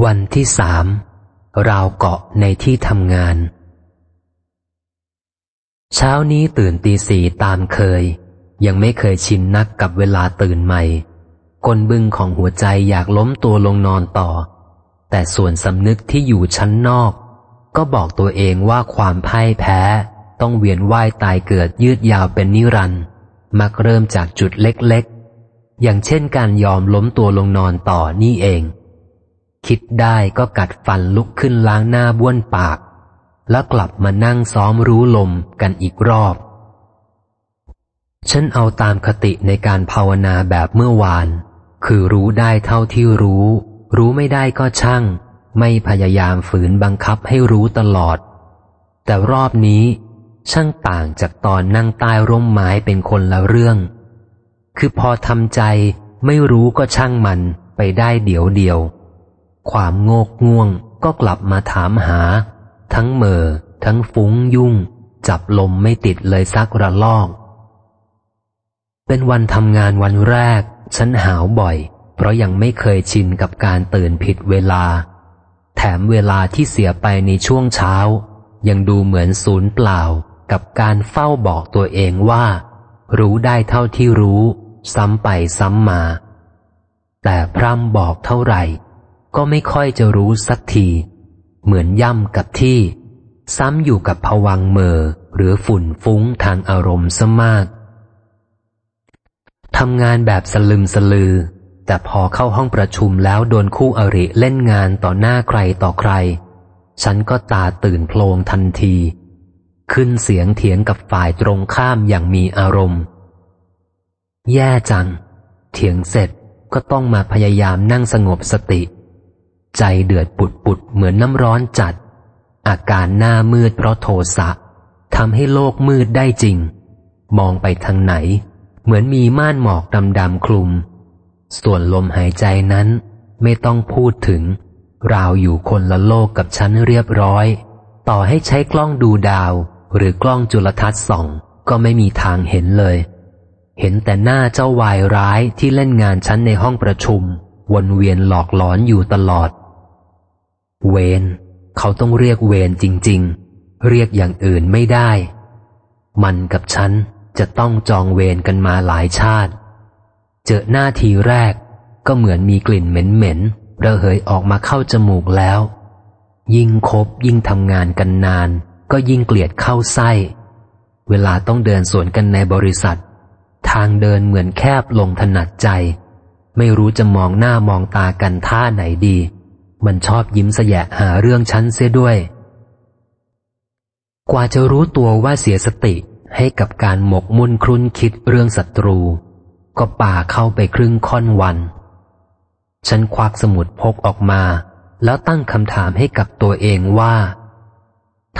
วันที่สามราวเกาะในที่ทำงาน เช้านี้ตื่นตีสี่ตามเคย ยังไม่เคยชินนักกับเวลาตื่นใหม่กลบึงของหัวใจอยากล้มตัวลงนอนต่อ แต่ส่วนสำนึกที่อยู่ชั้นนอก ก็บอกตัวเองว่าความพ่ายแพ้ ต้องเวียนว่ายตายเกิดยืดยาวเป็นนิรันดร์มักเริ่มจากจุดเล็กๆ อย่างเช่นการยอมล้มตัวลงนอนต่อนี่เอง คิดได้ก็กัดฟันลุกขึ้นล้างหน้าบ้วนปาก แล้วกลับมานั่งซ้อมรู้ลมกันอีกรอบ ฉันเอาตามคติในการภาวนาแบบเมื่อวาน คือรู้ได้เท่าที่รู้ รู้ไม่ได้ก็ช่าง ไม่พยายามฝืนบังคับให้รู้ตลอด แต่รอบนี้ช่างต่างจากตอนนั่งใต้ร่มไม้เป็นคนละเรื่อง คือพอทำใจไม่รู้ก็ช่างมันไปได้เดี๋ยวเดียว ความโงกง่วงก็กลับมาถามหา ทั้งเมอทั้งฟุ้งยุ่ง จับลมไม่ติดเลยสักระลอก เป็นวันทำงานวันแรก ฉันหาวบ่อย เพราะยังไม่เคยชินกับการตื่นผิดเวลา แถมเวลาที่เสียไปในช่วงเช้า ยังดูเหมือนศูนย์เปล่ากับการเฝ้าบอกตัวเองว่า รู้ได้เท่าที่รู้ ซ้ำไปซ้ำมา แต่พร่ำบอกเท่าไหร่ ก็ไม่ค่อยจะรู้สักที เหมือนย่ำกับที่ ซ้ำอยู่กับผวังเมอหรือฝุ่นฟุ้งทางอารมณ์ซะมากทำงานแบบสลึมสลือ แต่พอเข้าห้องประชุมแล้วโดนคู่อริเล่นงานต่อหน้าใครต่อใคร ฉันก็ตาตื่นโพลงทันที ขึ้นเสียงเถียงกับฝ่ายตรงข้ามอย่างมีอารมณ์ แย่จัง เถียงเสร็จก็ต้องมาพยายามนั่งสงบสติ ใจเดือดปุดปุดเหมือนน้ำร้อนจัด อาการหน้ามืดเพราะโทสะทำให้โลกมืดได้จริง มองไปทางไหน เหมือนมีม่านหมอกดำดำคลุม ส่วนลมหายใจนั้นไม่ต้องพูดถึง ราวอยู่คนละโลกกับฉันเรียบร้อย ต่อให้ใช้กล้องดูดาว หรือกล้องจุลทรรศน์ส่อง ก็ไม่มีทางเห็นเลย เห็นแต่หน้าเจ้าวายร้ายที่เล่นงานฉันในห้องประชุม วนเวียนหลอกหลอนอยู่ตลอด เวนเขาต้องเรียกเวนจริง ๆ เรียกอย่างอื่นไม่ได้ มันกับฉันจะต้องจองเวนกันมาหลายชาติ เจอหน้าทีแรกก็เหมือนมีกลิ่นเหม็นๆระเหยออกมาเข้าจมูกแล้ว ยิ่งคบยิ่งทำงานกันนาน ก็ยิ่งเกลียดเข้าไส้ เวลาต้องเดินสวนกันในบริษัท ทางเดินเหมือนแคบลงถนัดใจ ไม่รู้จะมองหน้ามองตากันท่าไหนดี มันชอบยิ้มแสยะหาเรื่องฉันเสียด้วย กว่าจะรู้ตัวว่าเสียสติให้กับการหมกมุ่นครุ่นคิดเรื่องศัตรู ก็ป่าเข้าไปครึ่งค่อนวัน ฉันควักสมุดพกออกมา แล้วตั้งคำถามให้กับตัวเองว่า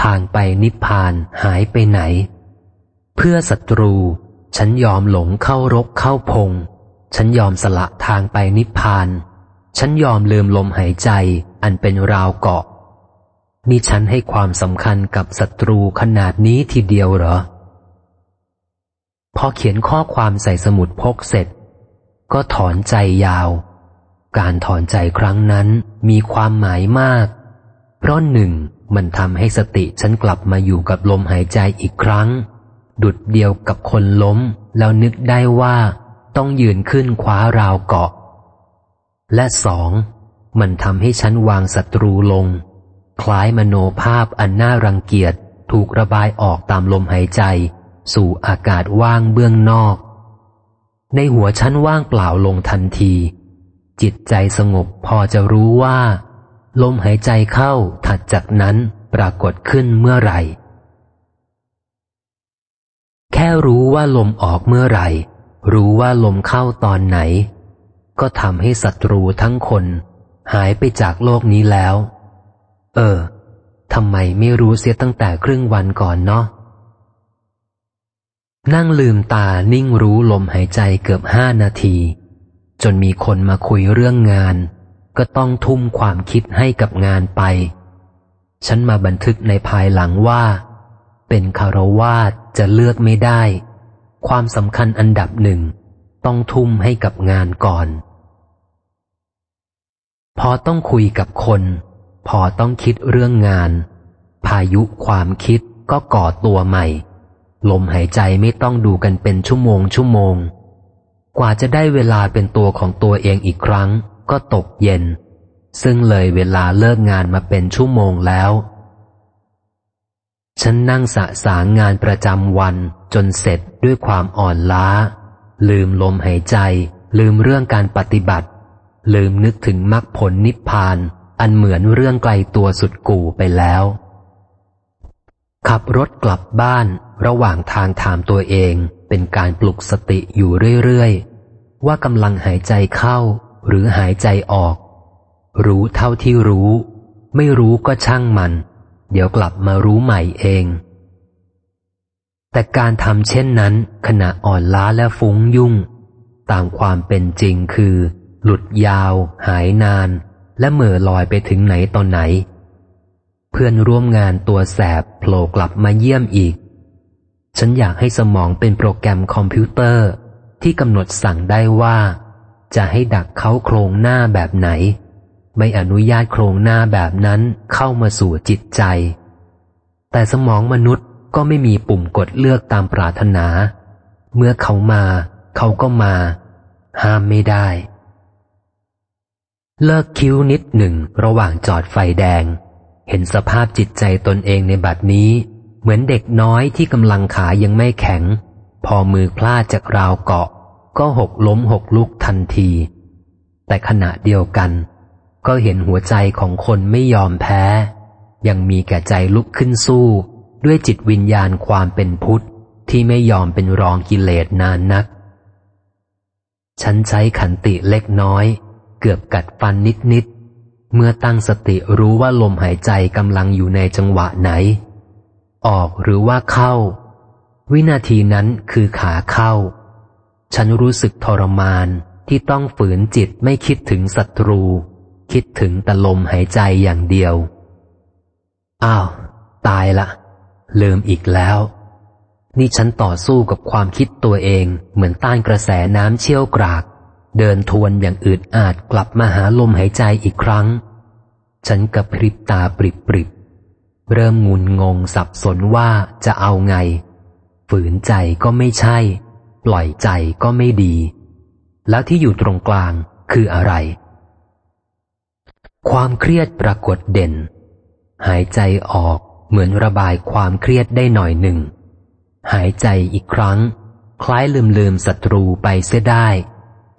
ทางไปนิพพานหายไปไหน เพื่อศัตรู ฉันยอมหลงเข้ารกเข้าพง ฉันยอมสละทางไปนิพพาน ฉันยอมลืมลมหายใจอันเป็นราวเกาะนี่ฉันให้ความสำคัญกับศัตรูขนาดนี้ทีเดียวเหรอ พอเขียนข้อความใส่สมุดพกเสร็จ ก็ถอนใจยาว การถอนใจครั้งนั้นมีความหมายมาก เพราะหนึ่งมันทำให้สติฉันกลับมาอยู่กับลมหายใจอีกครั้ง ดุดเดียวกับคนล้มแล้วนึกได้ว่า ต้องยืนขึ้นคว้าราวเกาะ และสองมันทำให้ฉันวางศัตรูลง คล้ายมโนภาพอันน่ารังเกียจถูกระบายออกตามลมหายใจ สู่อากาศว่างเบื้องนอก ในหัวฉันว่างเปล่าลงทันที จิตใจสงบพอจะรู้ว่า ลมหายใจเข้าถัดจากนั้นปรากฏขึ้นเมื่อไหร่ แค่รู้ว่าลมออกเมื่อไหร่ รู้ว่าลมเข้าตอนไหน ก็ทำให้ศัตรูทั้งคน หายไปจากโลกนี้แล้ว เออทำไมไม่รู้เสียตั้งแต่ครึ่งวันก่อนเนาะนั่งลืมตานิ่งรู้ลมหายใจเกือบห้านาที จนมีคนมาคุยเรื่องงาน ก็ต้องทุ่มความคิดให้กับงานไป ฉันมาบันทึกในภายหลังว่า เป็นคารวาสจะเลือกไม่ได้ ความสำคัญอันดับหนึ่ง ต้องทุ่มให้กับงานก่อน พอต้องคุยกับคน พอต้องคิดเรื่องงาน พายุความคิดก็ก่อตัวใหม่ ลมหายใจไม่ต้องดูกันเป็นชั่วโมงชั่วโมง กว่าจะได้เวลาเป็นตัวของตัวเองอีกครั้ง ก็ตกเย็น ซึ่งเลยเวลาเลิกงานมาเป็นชั่วโมงแล้วฉันนั่งสะสางงานประจำวันจนเสร็จด้วยความอ่อนล้า ลืมลมหายใจ ลืมเรื่องการปฏิบัติ ลืมนึกถึงมรรคผลนิพพาน อันเหมือนเรื่องไกลตัวสุดกู่ไปแล้ว ขับรถกลับบ้านระหว่างทางถามตัวเองเป็นการปลุกสติอยู่เรื่อยๆ ว่ากำลังหายใจเข้าหรือหายใจออก รู้เท่าที่รู้ ไม่รู้ก็ช่างมัน เดี๋ยวกลับมารู้ใหม่เอง แต่การทำเช่นนั้น ขณะอ่อนล้าและฟุ้งยุ่ง ตามความเป็นจริงคือ หลุดยาว หายนาน และเหม่อลอยไปถึงไหนตอนไหน เพื่อนร่วมงานตัวแสบโผล่กลับมาเยี่ยมอีก ฉันอยากให้สมองเป็นโปรแกรมคอมพิวเตอร์ ที่กำหนดสั่งได้ว่า จะให้ดักเขาโครงหน้าแบบไหน ไม่อนุญาตโครงหน้าแบบนั้นเข้ามาสู่จิตใจ แต่สมองมนุษย์ ก็ไม่มีปุ่มกดเลือกตามปรารถนา เมื่อเขามา เขาก็มา ห้ามไม่ได้ เลิกคิ้วนิดหนึ่งระหว่างจอดไฟแดง เห็นสภาพจิตใจตนเองในบัดนี้ เหมือนเด็กน้อยที่กำลังขายังไม่แข็ง พอมือพลาดจากราวเกาะ ก็หกล้มหกลุกทันที แต่ขณะเดียวกัน ก็เห็นหัวใจของคนไม่ยอมแพ้ ยังมีแก่ใจลุกขึ้นสู้ ด้วยจิตวิญญาณความเป็นพุทธที่ไม่ยอมเป็นรองกิเลสนานนัก ฉันใช้ขันติเล็กน้อย เกือบกัดฟันนิดนิดเมื่อตั้งสติรู้ว่าลมหายใจกำลังอยู่ในจังหวะไหน ออกหรือว่าเข้า วินาทีนั้นคือขาเข้า ฉันรู้สึกทรมานที่ต้องฝืนจิตไม่คิดถึงศัตรู คิดถึงแต่ลมหายใจอย่างเดียว อ้าว ตายละ ลืมอีกแล้ว นี่ฉันต่อสู้กับความคิดตัวเองเหมือนต้านกระแสน้ำเชี่ยวกราก เดินทวนอย่างอืดอาดกลับมาหาลมหายใจอีกครั้ง ฉันกระพริบตาปริบปริบเริ่มงุนงงสับสนว่าจะเอาไง ฝืนใจก็ไม่ใช่ ปล่อยใจก็ไม่ดี แล้วที่อยู่ตรงกลางคืออะไร ความเครียดปรากฏเด่น หายใจออก เหมือนระบายความเครียดได้หน่อยหนึ่ง หายใจอีกครั้ง คล้ายลืมลืมศัตรูไปเสียได้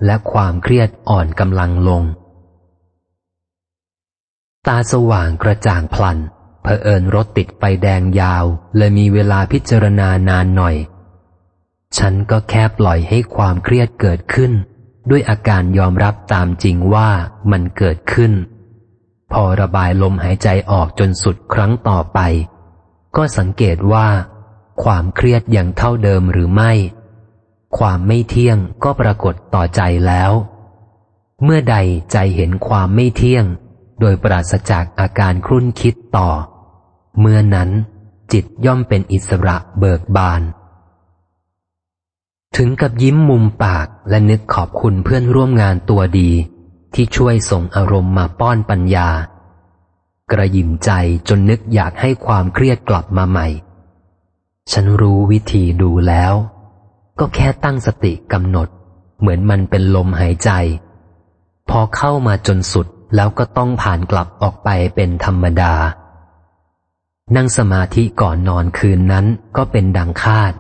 และความเครียดอ่อนกำลังลง ตาสว่างกระจ่างพลันเผอิญรถติดไฟแดงยาวเลยมีเวลาพิจารณานานหน่อย ฉันก็แค่ปล่อยให้ความเครียดเกิดขึ้น ด้วยอาการยอมรับตามจริงว่ามันเกิดขึ้น พอระบายลมหายใจออกจนสุดครั้งต่อไป ก็สังเกตว่า ความเครียดยังเท่าเดิมหรือไม่ ความไม่เที่ยงก็ปรากฏต่อใจแล้ว เมื่อใดใจเห็นความไม่เที่ยง โดยปราศจากอาการครุ่นคิดต่อ เมื่อนั้นจิตย่อมเป็นอิสระเบิกบาน ถึงกับยิ้มมุมปากและนึกขอบคุณเพื่อนร่วมงานตัวดี ที่ช่วยส่งอารมณ์มาป้อนปัญญา กระยิมใจจนนึกอยากให้ความเครียดกลับมาใหม่ ฉันรู้วิธีดูแล้ว ก็แค่ตั้งสติกำหนด เหมือนมันเป็นลมหายใจ พอเข้ามาจนสุดแล้วก็ต้องผ่านกลับออกไปเป็นธรรมดา นั่งสมาธิก่อนนอนคืนนั้นก็เป็นดังคาด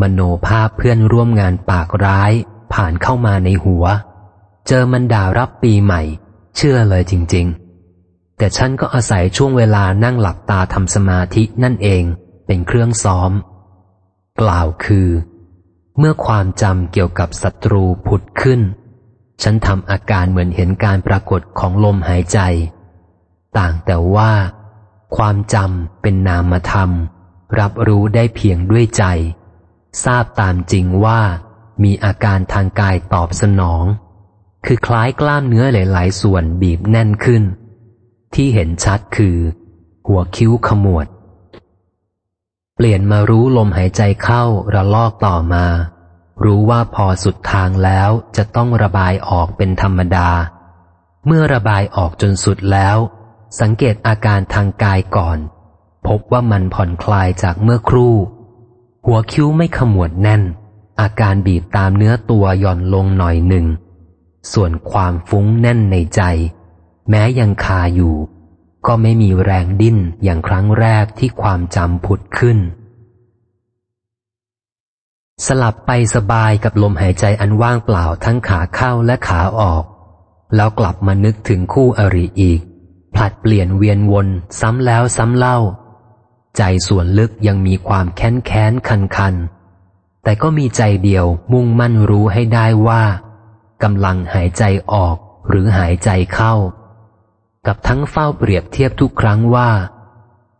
มโนภาพเพื่อนร่วมงานปากร้ายผ่านเข้ามาในหัว เจอมันด่ารับปีใหม่ เชื่อเลยจริง ๆ แต่ฉันก็อาศัยช่วงเวลานั่งหลับตาทำสมาธินั่นเองเป็นเครื่องซ้อม กล่าวคือ เมื่อความจำเกี่ยวกับศัตรูผุดขึ้น ฉันทำอาการเหมือนเห็นการปรากฏของลมหายใจ ต่างแต่ว่า ความจำเป็นนามธรรม รับรู้ได้เพียงด้วยใจ ทราบตามจริงว่ามีอาการทางกายตอบสนอง คือคล้ายกล้ามเนื้อหลาย ๆ ส่วนบีบแน่นขึ้น ที่เห็นชัดคือ หัวคิ้วขมวด เปลี่ยนมารู้ลมหายใจเข้าระลอกต่อมา รู้ว่าพอสุดทางแล้วจะต้องระบายออกเป็นธรรมดา เมื่อระบายออกจนสุดแล้ว สังเกตอาการทางกายก่อน พบว่ามันผ่อนคลายจากเมื่อครู่ หัวคิ้วไม่ขมวดแน่น อาการบีบตามเนื้อตัวหย่อนลงหน่อยหนึ่ง ส่วนความฟุ้งแน่นในใจ แม้ยังคาอยู่ ก็ไม่มีแรงดิ้นอย่างครั้งแรกที่ความจำผุดขึ้น สลับไปสบายกับลมหายใจอันว่างเปล่าทั้งขาเข้าและขาออก แล้วกลับมานึกถึงคู่อริอีก ผลัดเปลี่ยนเวียนวนซ้ำแล้วซ้ำเล่า ใจส่วนลึกยังมีความแค้นแค้นคันคันแต่ก็มีใจเดียวมุ่งมั่นรู้ให้ได้ว่า กำลังหายใจออกหรือหายใจเข้า กับทั้งเฝ้าเปรียบเทียบทุกครั้งว่า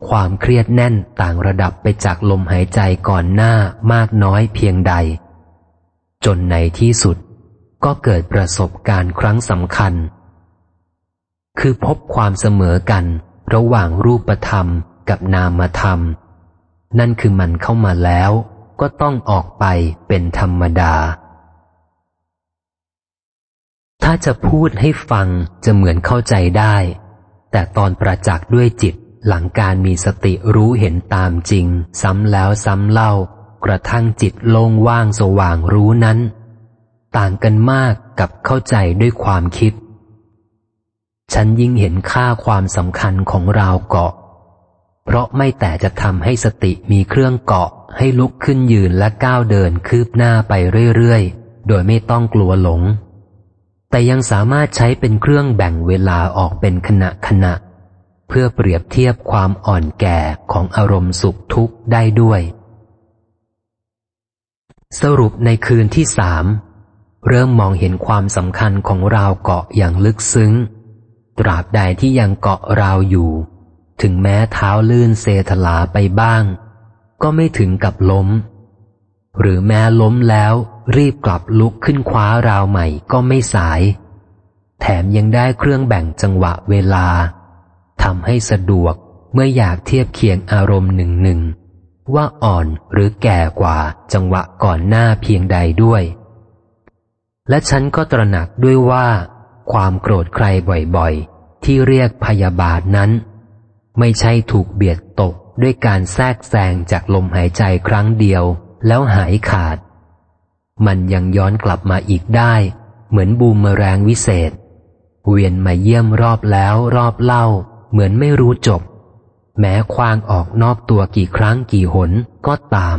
ความเครียดแน่นต่างระดับไปจากลมหายใจก่อนหน้ามากน้อยเพียงใด จนในที่สุดก็เกิดประสบการณ์ครั้งสำคัญ คือพบความเสมอกันระหว่างรูปธรรมกับนามธรรม นั่นคือมันเข้ามาแล้วก็ต้องออกไปเป็นธรรมดา ถ้าจะพูดให้ฟังจะเหมือนเข้าใจได้ แต่ตอนประจักษ์ด้วยจิตหลังการมีสติรู้เห็นตามจริง ซ้ำแล้วซ้ำเล่า กระทั่งจิตโล่งว่างสว่างรู้นั้น ต่างกันมากกับเข้าใจด้วยความคิด ฉันยิ่งเห็นค่าความสำคัญของราวเกาะ เพราะไม่แต่จะทำให้สติมีเครื่องเกาะ ให้ลุกขึ้นยืนและก้าวเดินคืบหน้าไปเรื่อยๆ โดยไม่ต้องกลัวหลง แต่ยังสามารถใช้เป็นเครื่องแบ่งเวลาออกเป็นขณะขณะ เพื่อเปรียบเทียบความอ่อนแก่ของอารมณ์สุขทุกข์ได้ด้วย สรุปในคืนที่สามเริ่มมองเห็นความสำคัญของราวเกาะอย่างลึกซึ้ง ตราบใดที่ยังเกาะราวอยู่ ถึงแม้เท้าลื่นเซถลาไปบ้าง ก็ไม่ถึงกับล้ม หรือแม้ล้มแล้วรีบกลับลุกขึ้นคว้าราวใหม่ก็ไม่สาย แถมยังได้เครื่องแบ่งจังหวะเวลาทำให้สะดวกเมื่ออยากเทียบเคียงอารมณ์หนึ่งหนึ่งว่าอ่อนหรือแก่กว่าจังหวะก่อนหน้าเพียงใดด้วย และฉันก็ตระหนักด้วยว่า ความโกรธใครบ่อยๆ ที่เรียกพยาบาทนั้น ไม่ใช่ถูกเบียดตกด้วยการแทรกแซงจากลมหายใจครั้งเดียว แล้วหายขาด มันยังย้อนกลับมาอีกได้ เหมือนบูมเมแรงวิเศษ เวียนมาเยี่ยมรอบแล้วรอบเล่า เหมือนไม่รู้จบ แม้ควางออกนอกตัวกี่ครั้งกี่หนก็ตาม